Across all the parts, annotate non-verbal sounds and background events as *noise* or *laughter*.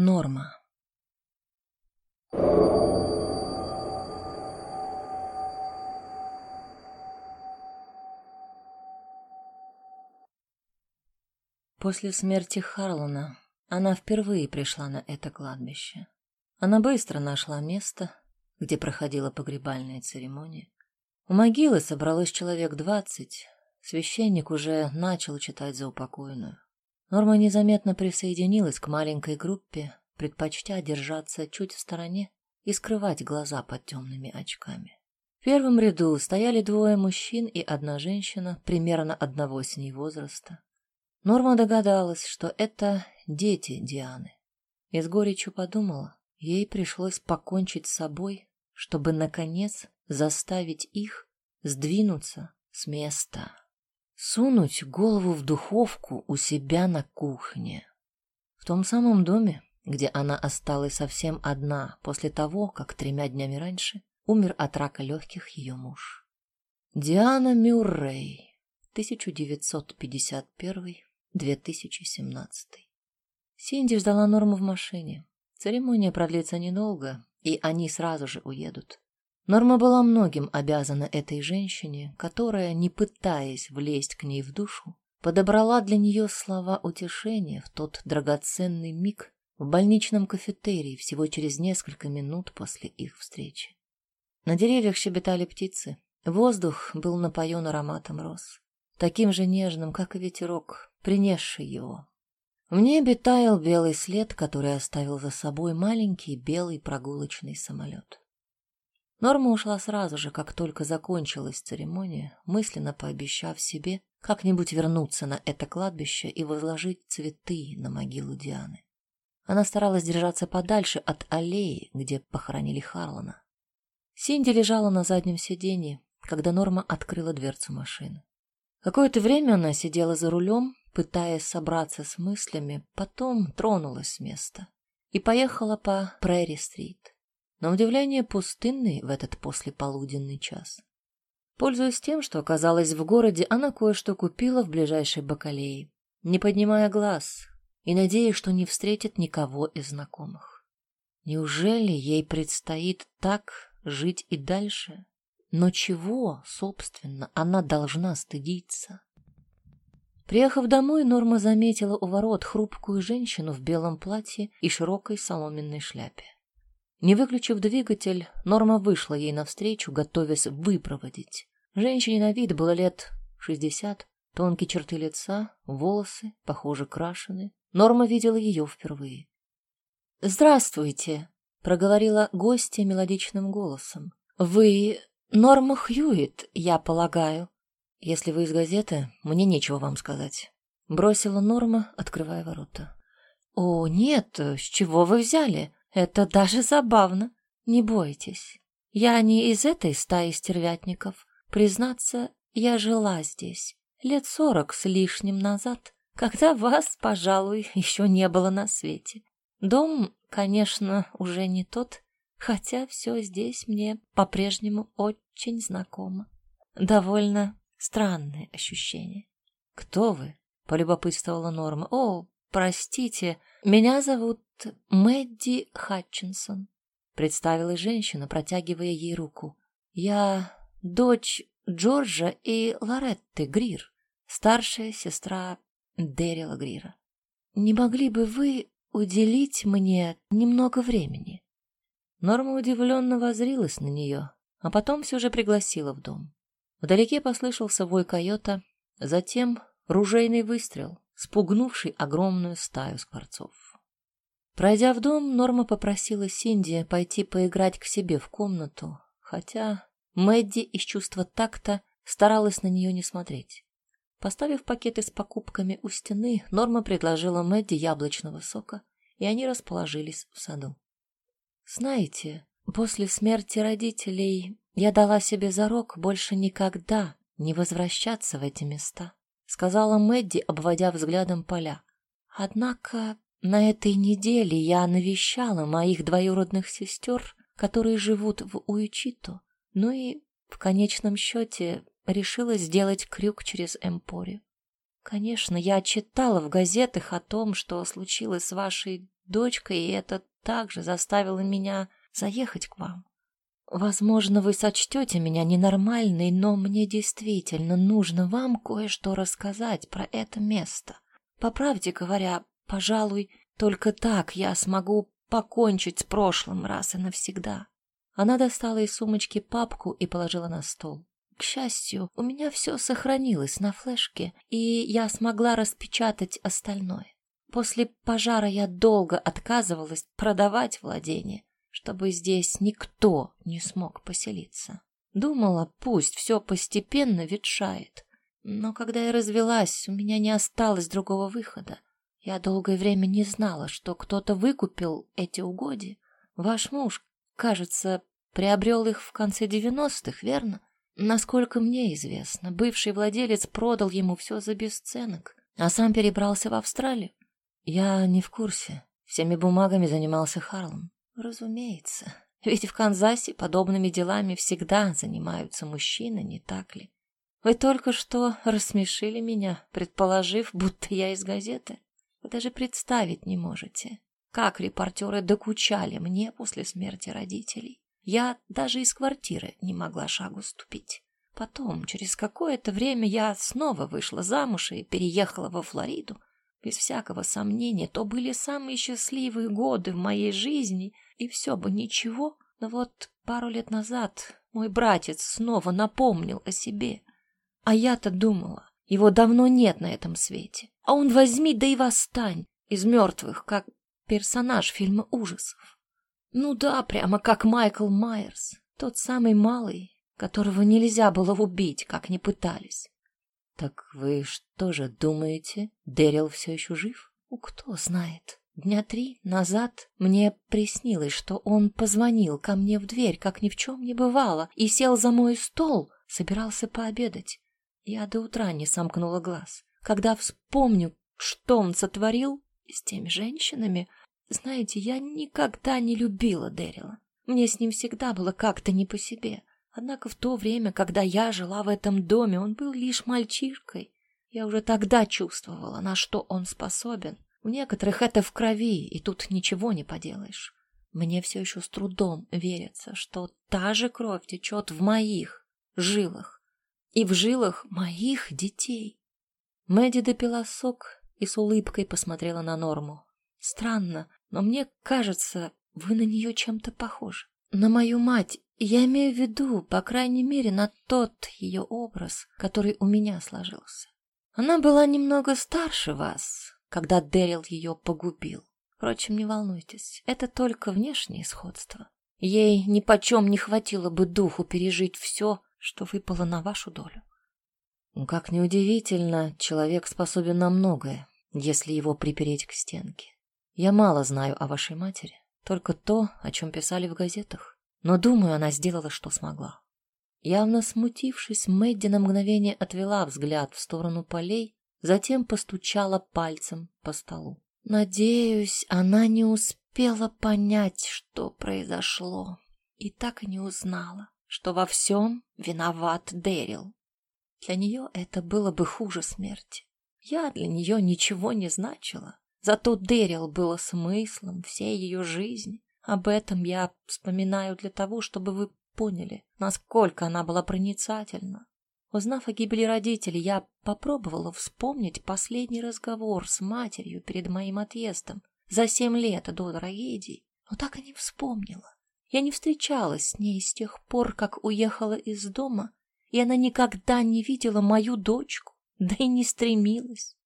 Норма. После смерти Харлана она впервые пришла на это кладбище. Она быстро нашла место, где проходила погребальная церемония. У могилы собралось человек двадцать. Священник уже начал читать за упокойную. Норма незаметно присоединилась к маленькой группе, предпочтя держаться чуть в стороне и скрывать глаза под темными очками. В первом ряду стояли двое мужчин и одна женщина, примерно одного с ней возраста. Норма догадалась, что это дети Дианы. И с горечью подумала, ей пришлось покончить с собой, чтобы, наконец, заставить их сдвинуться с места сунуть голову в духовку у себя на кухне. В том самом доме, где она осталась совсем одна после того, как тремя днями раньше умер от рака легких ее муж. Диана Мюррей, 1951-2017. Синди ждала Норму в машине. Церемония продлится недолго, и они сразу же уедут. Норма была многим обязана этой женщине, которая, не пытаясь влезть к ней в душу, подобрала для нее слова утешения в тот драгоценный миг в больничном кафетерии всего через несколько минут после их встречи. На деревьях щебетали птицы. Воздух был напоен ароматом роз, таким же нежным, как и ветерок, принесший его. В небе таял белый след, который оставил за собой маленький белый прогулочный самолет. Норма ушла сразу же, как только закончилась церемония, мысленно пообещав себе как-нибудь вернуться на это кладбище и возложить цветы на могилу Дианы. Она старалась держаться подальше от аллеи, где похоронили Харлана. Синди лежала на заднем сиденье, когда Норма открыла дверцу машины. Какое-то время она сидела за рулем, пытаясь собраться с мыслями, потом тронулась с места и поехала по Прairie-стрит на удивление пустынный в этот послеполуденный час. Пользуясь тем, что оказалась в городе, она кое-что купила в ближайшей бакалее, не поднимая глаз и надеясь, что не встретит никого из знакомых. Неужели ей предстоит так жить и дальше? Но чего, собственно, она должна стыдиться? Приехав домой, Норма заметила у ворот хрупкую женщину в белом платье и широкой соломенной шляпе. Не выключив двигатель, Норма вышла ей навстречу, готовясь выпроводить. Женщине на вид было лет шестьдесят, тонкие черты лица, волосы, похоже, крашены. Норма видела ее впервые. «Здравствуйте», — проговорила гостья мелодичным голосом. «Вы Норма Хьюит, я полагаю. Если вы из газеты, мне нечего вам сказать», — бросила Норма, открывая ворота. «О, нет, с чего вы взяли?» Это даже забавно. Не бойтесь. Я не из этой стаи стервятников. Признаться, я жила здесь лет сорок с лишним назад, когда вас, пожалуй, *laughs* еще не было на свете. Дом, конечно, уже не тот, хотя все здесь мне по-прежнему очень знакомо. Довольно странное ощущение. «Кто вы?» — полюбопытствовала Норма. «О, простите, меня зовут Мэдди Хатчинсон, представилась женщина, протягивая ей руку. Я дочь Джорджа и Лоретты Грир, старшая сестра Дэрила Грира. Не могли бы вы уделить мне немного времени? Норма удивленно возрилась на нее, а потом все же пригласила в дом. Вдалеке послышался вой койота, затем ружейный выстрел, спугнувший огромную стаю скворцов. Пройдя в дом, Норма попросила Синди пойти поиграть к себе в комнату, хотя Мэдди из чувства такта старалась на нее не смотреть. Поставив пакеты с покупками у стены, Норма предложила Мэдди яблочного сока, и они расположились в саду. «Знаете, после смерти родителей я дала себе зарок больше никогда не возвращаться в эти места», сказала Мэдди, обводя взглядом поля. «Однако на этой неделе я навещала моих двоюродных сестер, которые живут в Уичито, ну и в конечном счете решила сделать крюк через Эмпорию. Конечно, я читала в газетах о том, что случилось с вашей дочка, и это также заставило меня заехать к вам. Возможно, вы сочтете меня ненормальной, но мне действительно нужно вам кое-что рассказать про это место. По правде говоря, пожалуй, только так я смогу покончить с прошлым раз и навсегда. Она достала из сумочки папку и положила на стол. К счастью, у меня все сохранилось на флешке, и я смогла распечатать остальное. После пожара я долго отказывалась продавать владение, чтобы здесь никто не смог поселиться. Думала, пусть все постепенно ветшает. Но когда я развелась, у меня не осталось другого выхода. Я долгое время не знала, что кто-то выкупил эти угодья. Ваш муж, кажется, приобрел их в конце девяностых, верно? Насколько мне известно, бывший владелец продал ему все за бесценок, а сам перебрался в Австралию. Я не в курсе. Всеми бумагами занимался Харлан. Разумеется. Ведь в Канзасе подобными делами всегда занимаются мужчины, не так ли? Вы только что рассмешили меня, предположив, будто я из газеты. Даже представить не можете, как репортеры докучали мне после смерти родителей. Я даже из квартиры не могла шагу ступить. Потом, через какое-то время, я снова вышла замуж и переехала во Флориду. Без всякого сомнения, то были самые счастливые годы в моей жизни, и все бы ничего, но вот пару лет назад мой братец снова напомнил о себе. А я-то думала, его давно нет на этом свете. А он возьми да и восстань из мертвых, как персонаж фильма ужасов. Ну да, прямо как Майкл Майерс, тот самый малый, которого нельзя было убить, как ни пытались. Так вы что же думаете, Дэрил все еще жив? Кто знает. Дня три назад мне приснилось, что он позвонил ко мне в дверь, как ни в чем не бывало, и сел за мой стол, собирался пообедать. Я до утра не сомкнула глаз. Когда вспомню, что он сотворил с теми женщинами, знаете, я никогда не любила Дэрила. Мне с ним всегда было как-то не по себе. Однако в то время, когда я жила в этом доме, он был лишь мальчишкой. Я уже тогда чувствовала, на что он способен. У некоторых это в крови, и тут ничего не поделаешь. Мне все еще с трудом верится, что та же кровь течет в моих жилах и в жилах моих детей. Мэдди допила сок и с улыбкой посмотрела на Норму. Странно, но мне кажется, вы на нее чем-то похожи. На мою мать я имею в виду, по крайней мере, на тот ее образ, который у меня сложился. Она была немного старше вас, когда Дэрил ее погубил. Впрочем, не волнуйтесь, это только внешнее сходство. Ей ни почем не хватило бы духу пережить все, что выпало на вашу долю. Как неудивительно, человек способен на многое, если его припереть к стенке. Я мало знаю о вашей матери, только то, о чем писали в газетах но, думаю, она сделала, что смогла. Явно смутившись, Мэдди на мгновение отвела взгляд в сторону полей, затем постучала пальцем по столу. Надеюсь, она не успела понять, что произошло, и так и не узнала, что во всем виноват Дэрил. Для нее это было бы хуже смерти. Я для нее ничего не значила, зато Дэрил был смыслом всей ее жизни. Об этом я вспоминаю для того, чтобы вы поняли, насколько она была проницательна. Узнав о гибели родителей, я попробовала вспомнить последний разговор с матерью перед моим отъездом за семь лет до трагедии, но так и не вспомнила. Я не встречалась с ней с тех пор, как уехала из дома, и она никогда не видела мою дочку, да и не стремилась.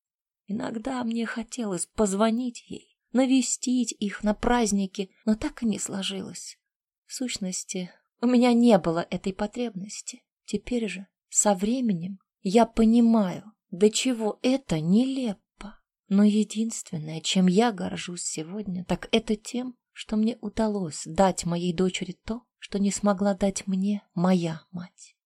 Иногда мне хотелось позвонить ей, навестить их на праздники, но так и не сложилось. В сущности, у меня не было этой потребности. Теперь же, со временем, я понимаю, до чего это нелепо. Но единственное, чем я горжусь сегодня, так это тем, что мне удалось дать моей дочери то, что не смогла дать мне моя мать.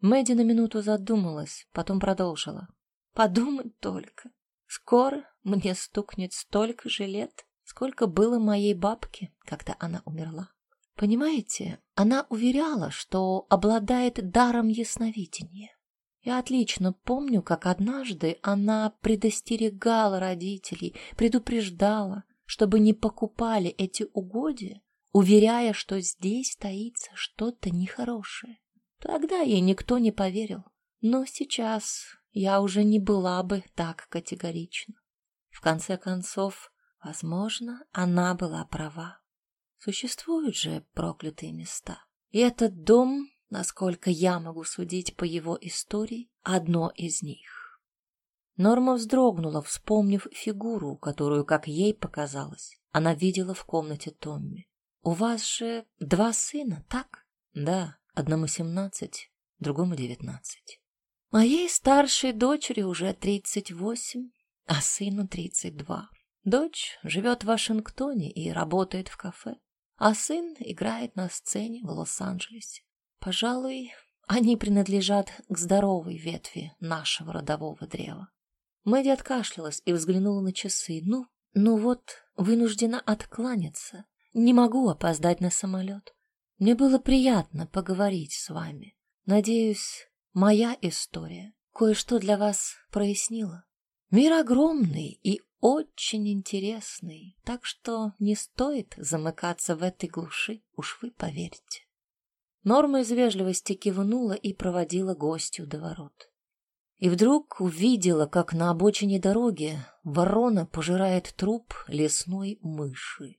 Мэдди на минуту задумалась, потом продолжила. Подумать только. Скоро мне стукнет столько же лет, сколько было моей бабке, когда она умерла. Понимаете, она уверяла, что обладает даром ясновидения. Я отлично помню, как однажды она предостерегала родителей, предупреждала, чтобы не покупали эти угодья, уверяя, что здесь таится что-то нехорошее. Тогда ей никто не поверил. Но сейчас я уже не была бы так категорична. В конце концов, возможно, она была права. Существуют же проклятые места. И этот дом, насколько я могу судить по его истории, одно из них. Норма вздрогнула, вспомнив фигуру, которую, как ей показалось, она видела в комнате Томми. «У вас же два сына, так?» «Да, одному семнадцать, другому девятнадцать». «Моей старшей дочери уже тридцать восемь, а сыну тридцать два. Дочь живет в Вашингтоне и работает в кафе, а сын играет на сцене в Лос-Анджелесе. Пожалуй, они принадлежат к здоровой ветви нашего родового древа. Мэдди откашлялась и взглянула на часы. Ну, ну вот, вынуждена откланяться. Не могу опоздать на самолет. Мне было приятно поговорить с вами. Надеюсь, моя история кое-что для вас прояснила. Мир огромный и очень интересный, так что не стоит замыкаться в этой глуши, уж вы поверьте. Норма из вежливости кивнула и проводила гостью до ворот. И вдруг увидела, как на обочине дороги ворона пожирает труп лесной мыши.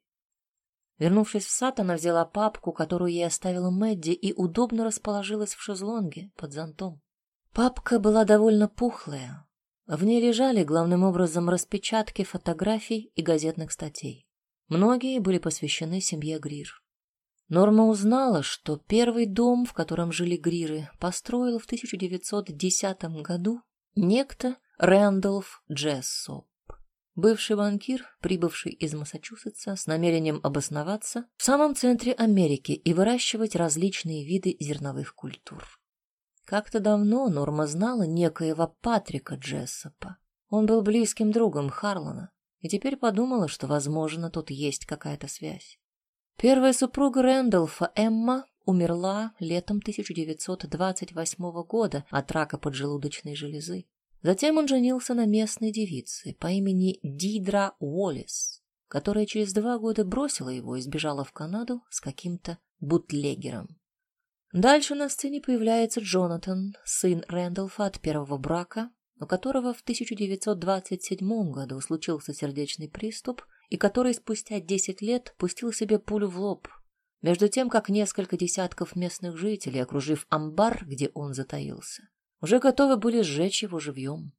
Вернувшись в сад, она взяла папку, которую ей оставила Мэдди, и удобно расположилась в шезлонге под зонтом. Папка была довольно пухлая, в ней лежали главным образом распечатки фотографий и газетных статей. Многие были посвящены семье Грир. Норма узнала, что первый дом, в котором жили Гриры, построил в 1910 году некто Рэндалф Джессоп, бывший банкир, прибывший из Массачусетса с намерением обосноваться в самом центре Америки и выращивать различные виды зерновых культур. Как-то давно Норма знала некоего Патрика Джессопа. Он был близким другом Харлана, и теперь подумала, что, возможно, тут есть какая-то связь. Первая супруга Рэндалфа, Эмма, умерла летом 1928 года от рака поджелудочной железы. Затем он женился на местной девице по имени Дидра Уоллес, которая через два года бросила его и сбежала в Канаду с каким-то бутлегером. Дальше на сцене появляется Джонатан, сын Рэндалфа от первого брака, у которого в 1927 году случился сердечный приступ и который спустя 10 лет пустил себе пулю в лоб, между тем, как несколько десятков местных жителей, окружив амбар, где он затаился, уже готовы были сжечь его живьем.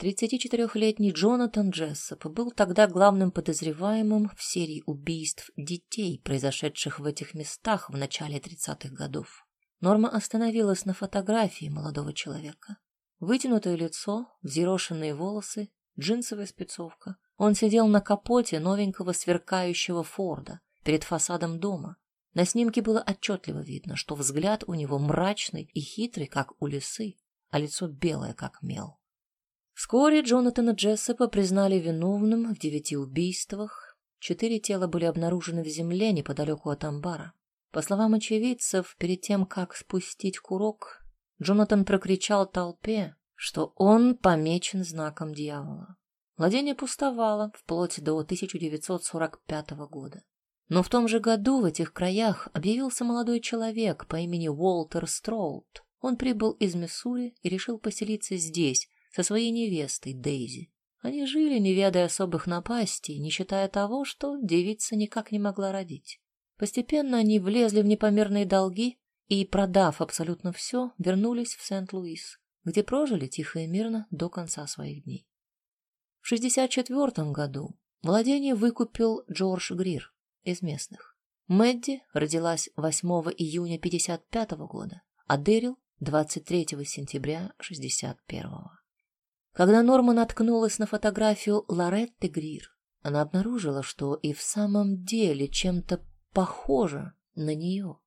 34-летний Джонатан Джессоп был тогда главным подозреваемым в серии убийств детей, произошедших в этих местах в начале 30-х годов. Норма остановилась на фотографии молодого человека. Вытянутое лицо, взъерошенные волосы, джинсовая спецовка. Он сидел на капоте новенького сверкающего Форда перед фасадом дома. На снимке было отчетливо видно, что взгляд у него мрачный и хитрый, как у лисы, а лицо белое, как мел. Вскоре Джонатана Джессопа признали виновным в девяти убийствах. Четыре тела были обнаружены в земле неподалеку от амбара. По словам очевидцев, перед тем, как спустить курок, Джонатан прокричал толпе, что он помечен знаком дьявола. Владение пустовало вплоть до 1945 года. Но в том же году в этих краях объявился молодой человек по имени Уолтер Строуд. Он прибыл из Миссури и решил поселиться здесь со своей невестой Дейзи. Они жили, не ведая особых напастей, не считая того, что девица никак не могла родить. Постепенно они влезли в непомерные долги и, продав абсолютно все, вернулись в Сент-Луис, где прожили тихо и мирно до конца своих дней. В 64 году владение выкупил Джордж Грир из местных. Мэдди родилась 8 июня 55 года, а Дэрил 23 сентября 61 -го. Когда Норма наткнулась на фотографию Лоретты Грир, она обнаружила, что и в самом деле чем-то похожа на нее.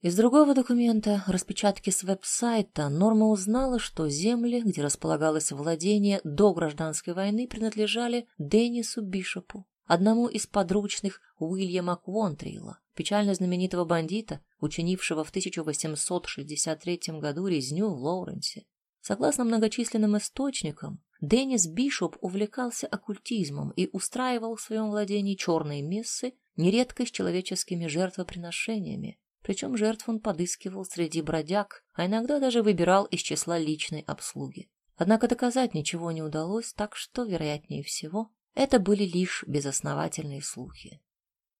Из другого документа, распечатки с веб-сайта, Норма узнала, что земли, где располагалось владение до гражданской войны, принадлежали Деннису Бишопу, одному из подручных Уильяма Квонтрейла, печально знаменитого бандита, учинившего в 1863 году резню в Лоуренсе. Согласно многочисленным источникам, Деннис Бишоп увлекался оккультизмом и устраивал в своем владении черные мессы, нередко с человеческими жертвоприношениями. Причем жертв он подыскивал среди бродяг, а иногда даже выбирал из числа личной обслуги. Однако доказать ничего не удалось, так что, вероятнее всего, это были лишь безосновательные слухи.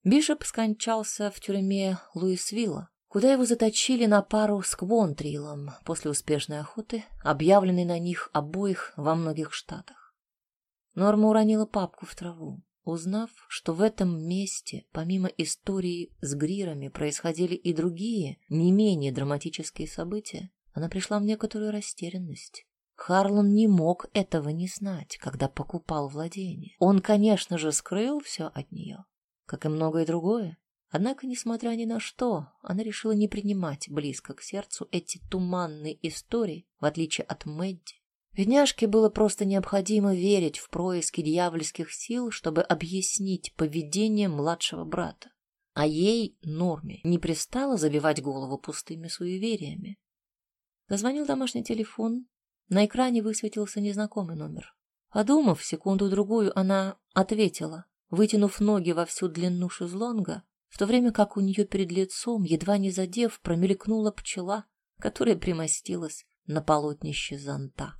Бишоп скончался в тюрьме Луисвилла, куда его заточили на пару с Квонтрилом после успешной охоты, объявленной на них обоих во многих штатах. Норма уронила папку в траву. Узнав, что в этом месте, помимо истории с Грирами, происходили и другие, не менее драматические события, она пришла в некоторую растерянность. Харлан не мог этого не знать, когда покупал владение. Он, конечно же, скрыл все от нее, как и многое другое. Однако, несмотря ни на что, она решила не принимать близко к сердцу эти туманные истории, в отличие от Мэдди. Бедняжке было просто необходимо верить в происки дьявольских сил, чтобы объяснить поведение младшего брата. А ей, Норме, не пристало забивать голову пустыми суевериями. Зазвонил домашний телефон, на экране высветился незнакомый номер. Подумав секунду-другую, она ответила, вытянув ноги во всю длину шезлонга, в то время как у нее перед лицом, едва не задев, промелькнула пчела, которая примостилась на полотнище зонта.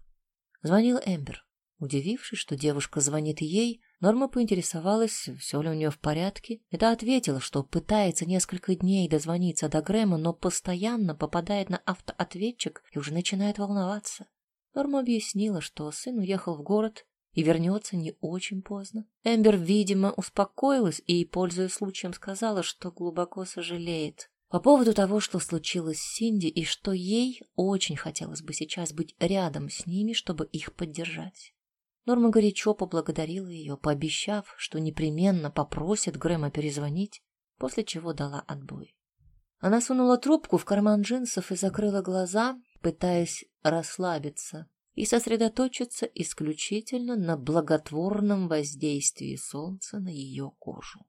Звонила Эмбер. Удивившись, что девушка звонит ей, Норма поинтересовалась, все ли у нее в порядке. Это ответила, что пытается несколько дней дозвониться до Грэма, но постоянно попадает на автоответчик и уже начинает волноваться. Норма объяснила, что сын уехал в город и вернется не очень поздно. Эмбер, видимо, успокоилась и, пользуясь случаем, сказала, что глубоко сожалеет по поводу того, что случилось с Синди, и что ей очень хотелось бы сейчас быть рядом с ними, чтобы их поддержать. Норма горячо поблагодарила ее, пообещав, что непременно попросит Грэма перезвонить, после чего дала отбой. Она сунула трубку в карман джинсов и закрыла глаза, пытаясь расслабиться и сосредоточиться исключительно на благотворном воздействии солнца на ее кожу.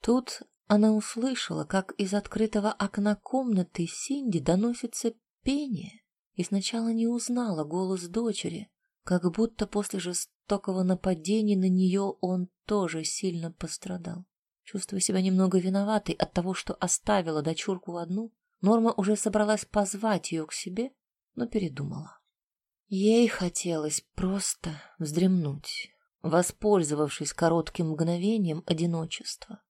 Тут она услышала, как из открытого окна комнаты Синди доносится пение, и сначала не узнала голос дочери, как будто после жестокого нападения на нее он тоже сильно пострадал. Чувствуя себя немного виноватой от того, что оставила дочурку одну, Норма уже собралась позвать ее к себе, но передумала. Ей хотелось просто вздремнуть, воспользовавшись коротким мгновением одиночества.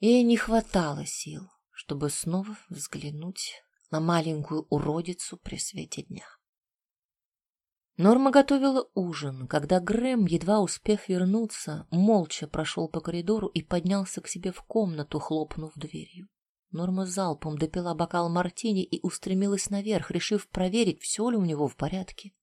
Ей не хватало сил, чтобы снова взглянуть на маленькую уродицу при свете дня. Норма готовила ужин, когда Грэм, едва успев вернуться, молча прошел по коридору и поднялся к себе в комнату, хлопнув дверью. Норма залпом допила бокал мартини и устремилась наверх, решив проверить, все ли у него в порядке.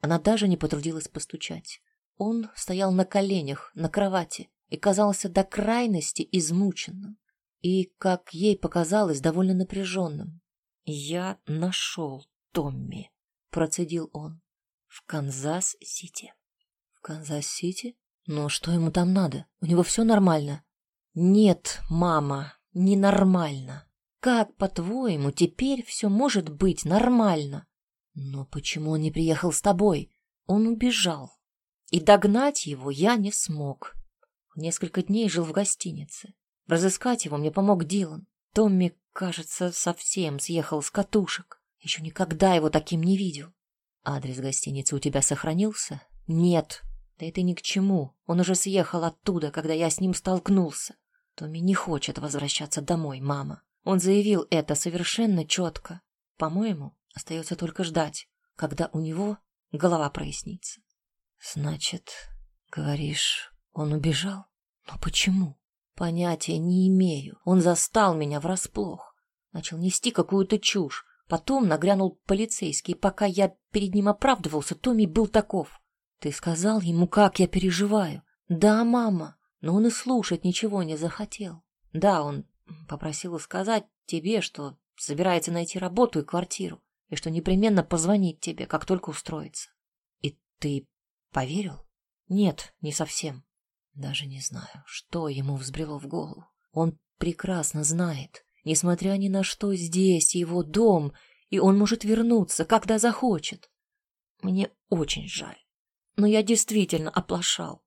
Она даже не потрудилась постучать. Он стоял на коленях, на кровати, и казался до крайности измученным. И, как ей показалось, довольно напряженным. «Я нашел Томми», — процедил он, — «в Канзас-Сити». «В Канзас-Сити? Но что ему там надо? У него все нормально?» «Нет, мама, ненормально. Как, по-твоему, теперь все может быть нормально? Но почему он не приехал с тобой? Он убежал. И догнать его я не смог. Несколько дней жил в гостинице. Разыскать его мне помог Дилан. Томми, кажется, совсем съехал с катушек. Еще никогда его таким не видел. Адрес гостиницы у тебя сохранился? Нет. Да это ни к чему. Он уже съехал оттуда, когда я с ним столкнулся. Томми не хочет возвращаться домой, мама. Он заявил это совершенно четко. По-моему, остается только ждать, когда у него голова прояснится. Значит, говоришь, он убежал? Но почему? Понятия не имею. Он застал меня врасплох. Начал нести какую-то чушь. Потом нагрянул полицейский. Пока я перед ним оправдывался, Томми был таков. Ты сказал ему, как я переживаю? Да, мама но он и слушать ничего не захотел. Да, он попросил сказать тебе, что собирается найти работу и квартиру, и что непременно позвонит тебе, как только устроится. И ты поверил? Нет, не совсем. Даже не знаю, что ему взбрело в голову. Он прекрасно знает, несмотря ни на что, здесь его дом, и он может вернуться, когда захочет. Мне очень жаль. но я действительно оплошал.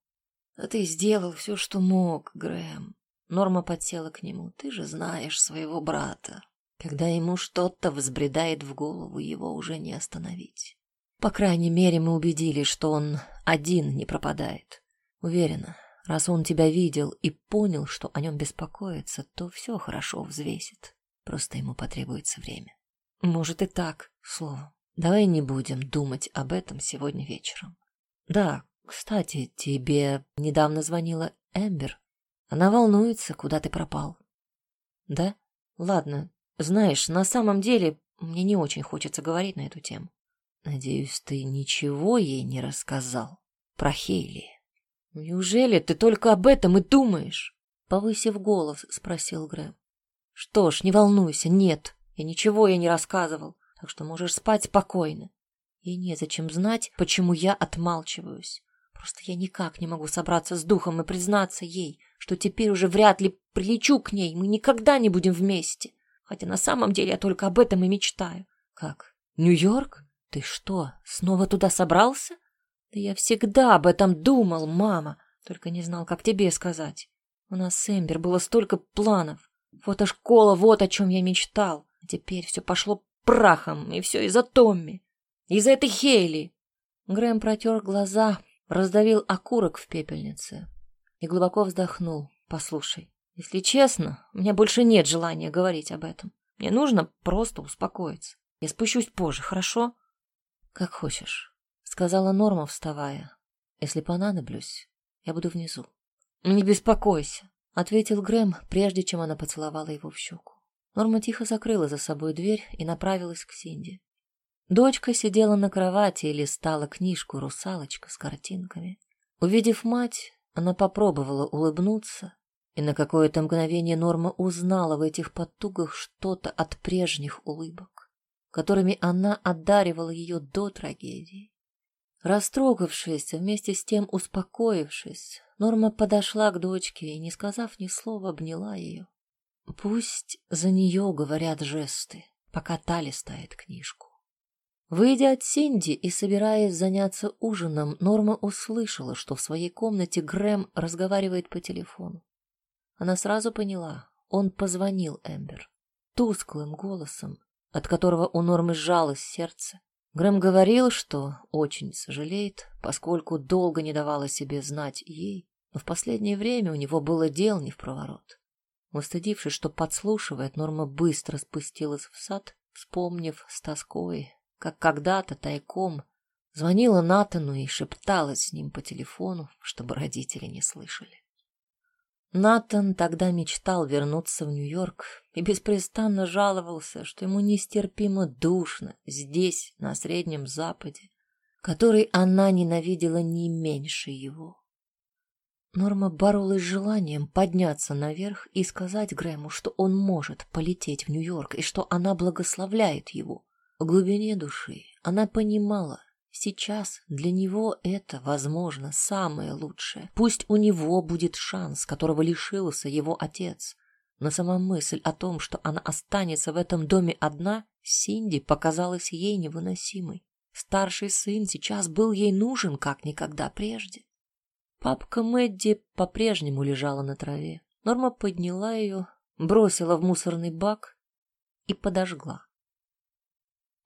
Ты сделал все, что мог, Грэм. Норма подсела к нему. Ты же знаешь своего брата. Когда ему что-то взбредает в голову, его уже не остановить. По крайней мере, мы убедились, что он один не пропадает. Уверена, раз он тебя видел и понял, что о нем беспокоится, то все хорошо взвесит. Просто ему потребуется время. Может и так, словом. Давай не будем думать об этом сегодня вечером. Да, кстати, тебе недавно звонила Эмбер. Она волнуется, куда ты пропал. Да? Ладно. Знаешь, на самом деле мне не очень хочется говорить на эту тему. Надеюсь, ты ничего ей не рассказал про Хейли. Неужели ты только об этом и думаешь? Повысив голос, спросил Грэм. Что ж, не волнуйся, нет, я ничего ей не рассказывал, так что можешь спать спокойно. И незачем знать, почему я отмалчиваюсь. Просто я никак не могу собраться с духом и признаться ей, что теперь уже вряд ли прилечу к ней, мы никогда не будем вместе. Хотя на самом деле я только об этом и мечтаю. Как? Нью-Йорк? Ты что, снова туда собрался? Да я всегда об этом думал, мама, только не знал, как тебе сказать. У нас с Эмбер было столько планов. Фотошкола, вот о чем я мечтал. А теперь все пошло прахом, и все из-за Томми. Из-за этой Хейли. Грэм протер глаза, раздавил окурок в пепельнице и глубоко вздохнул. Послушай, если честно, у меня больше нет желания говорить об этом. Мне нужно просто успокоиться. Я спущусь позже, хорошо? Как хочешь, сказала Норма, вставая. Если понадоблюсь, я буду внизу. Не беспокойся, ответил Грэм, прежде чем она поцеловала его в щеку. Норма тихо закрыла за собой дверь и направилась к Синди. Дочка сидела на кровати и листала книжку «Русалочка» с картинками. Увидев мать, она попробовала улыбнуться, и на какое-то мгновение Норма узнала в этих потугах что-то от прежних улыбок, которыми она одаривала ее до трагедии. Растрогавшись, вместе с тем успокоившись, Норма подошла к дочке и, не сказав ни слова, обняла ее. Пусть за нее говорят жесты, пока та листает книжку. Выйдя от Синди и собираясь заняться ужином, Норма услышала, что в своей комнате Грэм разговаривает по телефону. Она сразу поняла, он позвонил Эмбер. Тусклым голосом, от которого у Нормы сжалось сердце. Грэм говорил, что очень сожалеет, поскольку долго не давала себе знать ей, но в последнее время у него было дел не в проворот. Устыдившись, что подслушивает, Норма быстро спустилась в сад, вспомнив с тоской как когда-то тайком звонила Натану и шепталась с ним по телефону, чтобы родители не слышали. Натан тогда мечтал вернуться в Нью-Йорк и беспрестанно жаловался, что ему нестерпимо душно здесь, на Среднем Западе, который она ненавидела не меньше его. Норма боролась с желанием подняться наверх и сказать Грэму, что он может полететь в Нью-Йорк и что она благословляет его. В глубине души она понимала, сейчас для него это, возможно, самое лучшее. Пусть у него будет шанс, которого лишился его отец. Но сама мысль о том, что она останется в этом доме одна, Синди показалась ей невыносимой. Старший сын сейчас был ей нужен, как никогда прежде. Папка Мэдди по-прежнему лежала на траве. Норма подняла ее, бросила в мусорный бак и подожгла.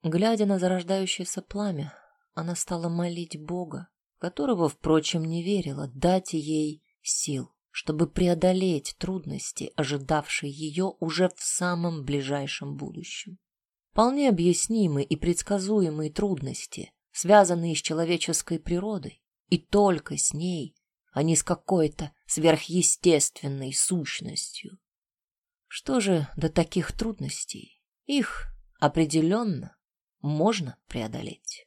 Глядя на зарождающееся пламя, она стала молить Бога, которого, впрочем, не верила, дать ей сил, чтобы преодолеть трудности, ожидавшие ее уже в самом ближайшем будущем. Вполне объяснимые и предсказуемые трудности, связанные с человеческой природой, и только с ней, а не с какой-то сверхъестественной сущностью. Что же до таких трудностей? Их определенно можно преодолеть.